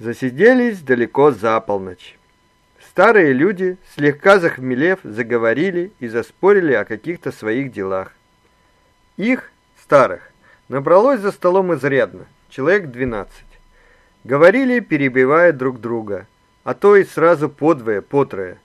Засиделись далеко за полночь. Старые люди, слегка захмелев, заговорили и заспорили о каких-то своих делах. Их, старых, набралось за столом изрядно, человек двенадцать. Говорили, перебивая друг друга, а то и сразу по двое, по трое.